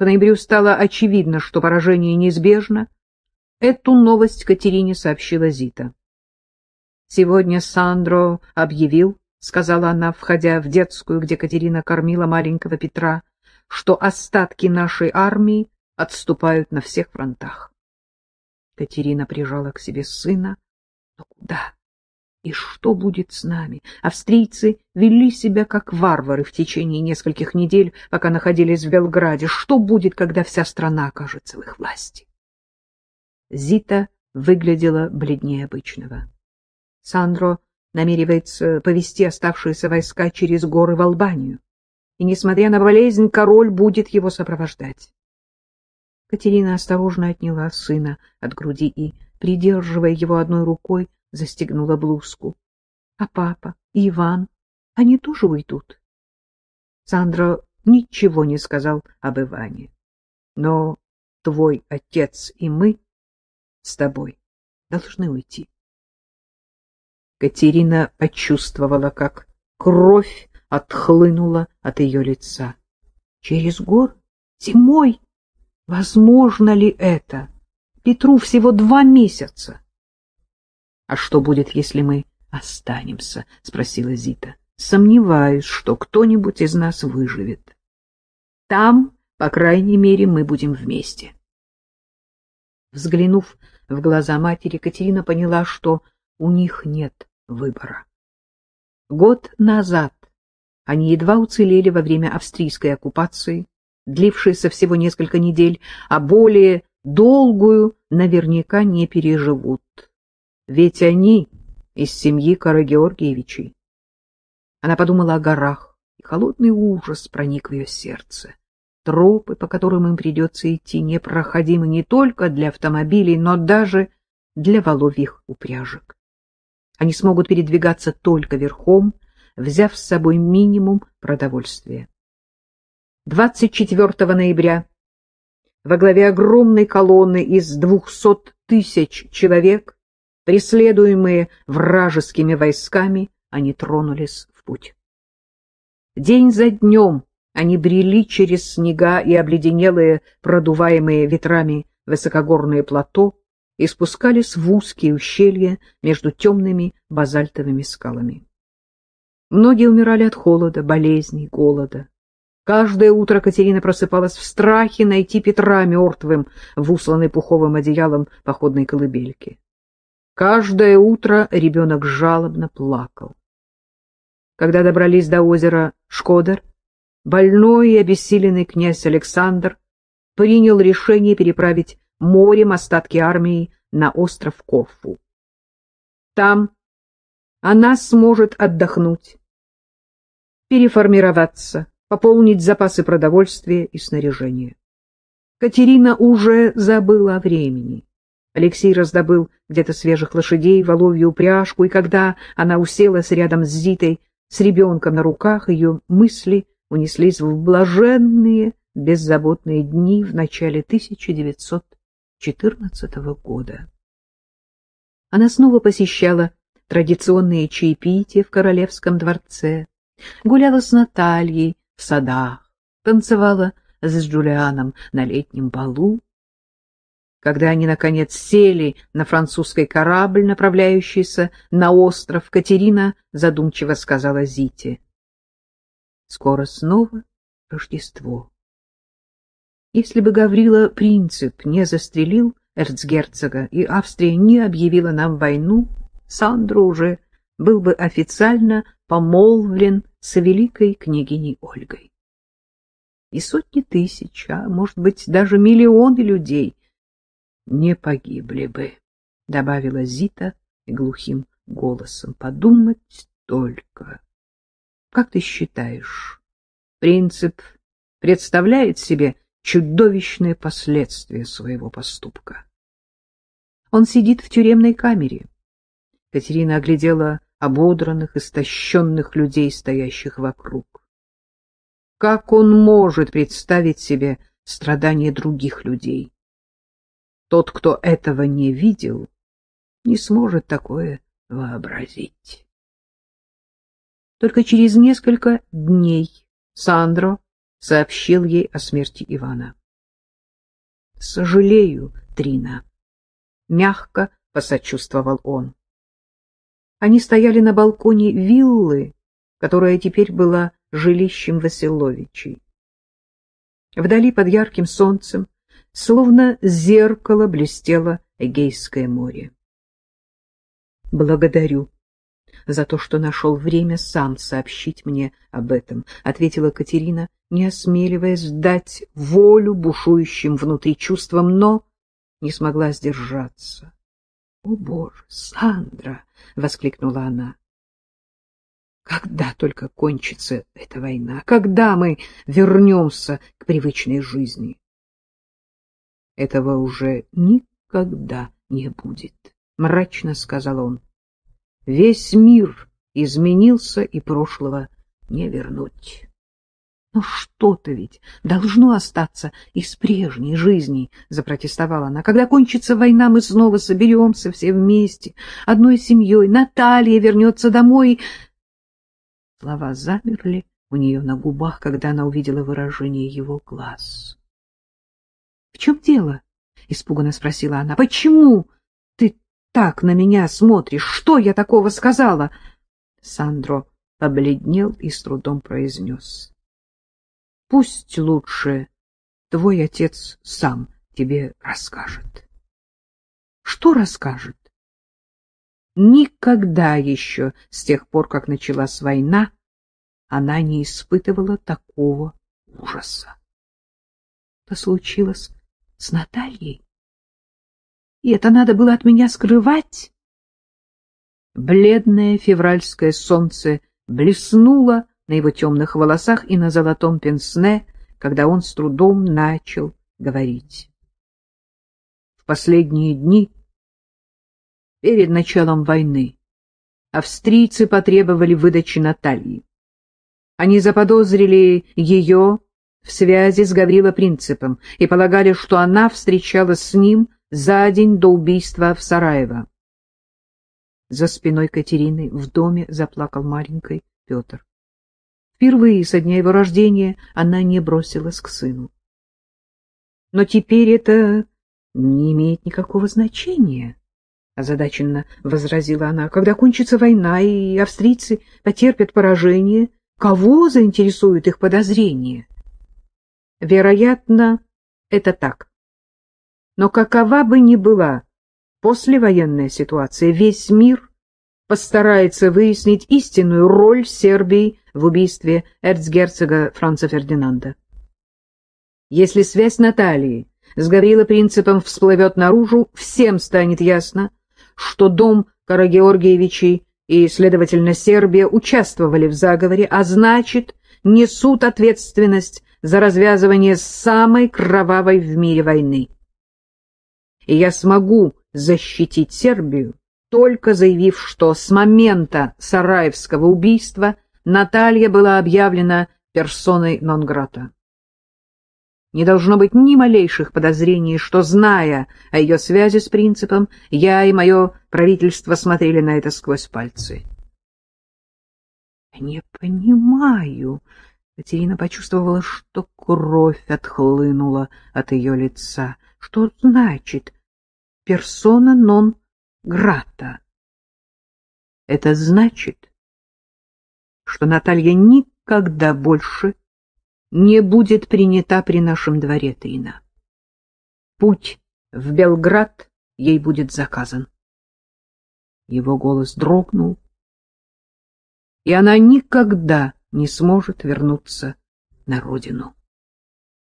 к ноябрю стало очевидно, что поражение неизбежно, эту новость Катерине сообщила Зита. «Сегодня Сандро объявил, — сказала она, входя в детскую, где Катерина кормила маленького Петра, — что остатки нашей армии отступают на всех фронтах. Катерина прижала к себе сына. Но куда? И что будет с нами? Австрийцы вели себя как варвары в течение нескольких недель, пока находились в Белграде. Что будет, когда вся страна окажется в их власти? Зита выглядела бледнее обычного. Сандро намеревается повести оставшиеся войска через горы в Албанию. И, несмотря на болезнь, король будет его сопровождать. Катерина осторожно отняла сына от груди и, придерживая его одной рукой, застегнула блузку. — А папа и Иван, они тоже уйдут? Сандра ничего не сказал об Иване. Но твой отец и мы с тобой должны уйти. Катерина почувствовала, как кровь отхлынула от ее лица. — Через гор? Зимой? Возможно ли это? Петру всего два месяца. — А что будет, если мы останемся? — спросила Зита. — Сомневаюсь, что кто-нибудь из нас выживет. Там, по крайней мере, мы будем вместе. Взглянув в глаза матери, Катерина поняла, что у них нет выбора. Год назад они едва уцелели во время австрийской оккупации, длившиеся всего несколько недель, а более долгую наверняка не переживут. Ведь они из семьи Карагеоргиевичей. Она подумала о горах, и холодный ужас проник в ее сердце. Тропы, по которым им придется идти, непроходимы не только для автомобилей, но даже для воловьих упряжек. Они смогут передвигаться только верхом, взяв с собой минимум продовольствия. 24 ноября во главе огромной колонны из двухсот тысяч человек, преследуемые вражескими войсками, они тронулись в путь. День за днем они брели через снега и обледенелые, продуваемые ветрами высокогорные плато и спускались в узкие ущелья между темными базальтовыми скалами. Многие умирали от холода, болезней, голода. Каждое утро Катерина просыпалась в страхе найти Петра мертвым в усланной пуховым одеялом походной колыбельке. Каждое утро ребенок жалобно плакал. Когда добрались до озера Шкодер, больной и обессиленный князь Александр принял решение переправить морем остатки армии на остров Корфу. Там она сможет отдохнуть, переформироваться, пополнить запасы продовольствия и снаряжения. Катерина уже забыла о времени. Алексей раздобыл где-то свежих лошадей, воловью упряжку, и когда она уселась рядом с Зитой с ребенком на руках, ее мысли унеслись в блаженные, беззаботные дни в начале 1914 года. Она снова посещала традиционные чаепития в Королевском дворце, гуляла с Натальей, в садах, танцевала с Джулианом на летнем балу. Когда они, наконец, сели на французский корабль, направляющийся на остров, Катерина задумчиво сказала Зите. «Скоро снова Рождество. Если бы Гаврила Принцип не застрелил эрцгерцога и Австрия не объявила нам войну, Сандро уже был бы официально помолвлен с великой княгиней Ольгой. И сотни тысяч, а может быть даже миллионы людей не погибли бы, — добавила Зита глухим голосом. — Подумать только. Как ты считаешь, принцип представляет себе чудовищные последствия своего поступка? Он сидит в тюремной камере. Катерина оглядела ободранных, истощенных людей, стоящих вокруг. Как он может представить себе страдания других людей? Тот, кто этого не видел, не сможет такое вообразить. Только через несколько дней Сандро сообщил ей о смерти Ивана. Сожалею, Трина. Мягко посочувствовал он. Они стояли на балконе виллы, которая теперь была жилищем Василовичей. Вдали под ярким солнцем, словно зеркало, блестело Эгейское море. «Благодарю за то, что нашел время сам сообщить мне об этом», — ответила Катерина, не осмеливаясь дать волю бушующим внутри чувствам, но не смогла сдержаться. «О, Боже, Сандра!» — воскликнула она. «Когда только кончится эта война? Когда мы вернемся к привычной жизни?» «Этого уже никогда не будет», — мрачно сказал он. «Весь мир изменился, и прошлого не вернуть». «Ну что-то ведь должно остаться из прежней жизни», — запротестовала она. «Когда кончится война, мы снова соберемся все вместе, одной семьей. Наталья вернется домой». Слова замерли у нее на губах, когда она увидела выражение его глаз. — В чем дело? — испуганно спросила она. — Почему ты так на меня смотришь? Что я такого сказала? Сандро побледнел и с трудом произнес. Пусть лучше твой отец сам тебе расскажет. Что расскажет? Никогда еще с тех пор, как началась война, она не испытывала такого ужаса. Что случилось с Натальей? И это надо было от меня скрывать? Бледное февральское солнце блеснуло на его темных волосах и на золотом пенсне, когда он с трудом начал говорить. В последние дни, перед началом войны, австрийцы потребовали выдачи Натальи. Они заподозрили ее в связи с Гаврила Принципом и полагали, что она встречалась с ним за день до убийства в Сараево. За спиной Катерины в доме заплакал маленький Петр. Впервые со дня его рождения она не бросилась к сыну. Но теперь это не имеет никакого значения, — озадаченно возразила она. Когда кончится война и австрийцы потерпят поражение, кого заинтересуют их подозрения? Вероятно, это так. Но какова бы ни была послевоенная ситуация, весь мир постарается выяснить истинную роль Сербии в убийстве эрцгерцога Франца Фердинанда. Если связь Натальи с Гаврила Принципом всплывет наружу, всем станет ясно, что дом Карагеоргиевичей и, следовательно, Сербия участвовали в заговоре, а значит, несут ответственность за развязывание самой кровавой в мире войны. И я смогу защитить Сербию, только заявив, что с момента Сараевского убийства – Наталья была объявлена персоной нон-грата. Не должно быть ни малейших подозрений, что, зная о ее связи с принципом, я и мое правительство смотрели на это сквозь пальцы. — Не понимаю. Катерина почувствовала, что кровь отхлынула от ее лица. Что значит персона нон грата? Это значит, что Наталья никогда больше не будет принята при нашем дворе Трина. Путь в Белград ей будет заказан. Его голос дрогнул, и она никогда не сможет вернуться на родину.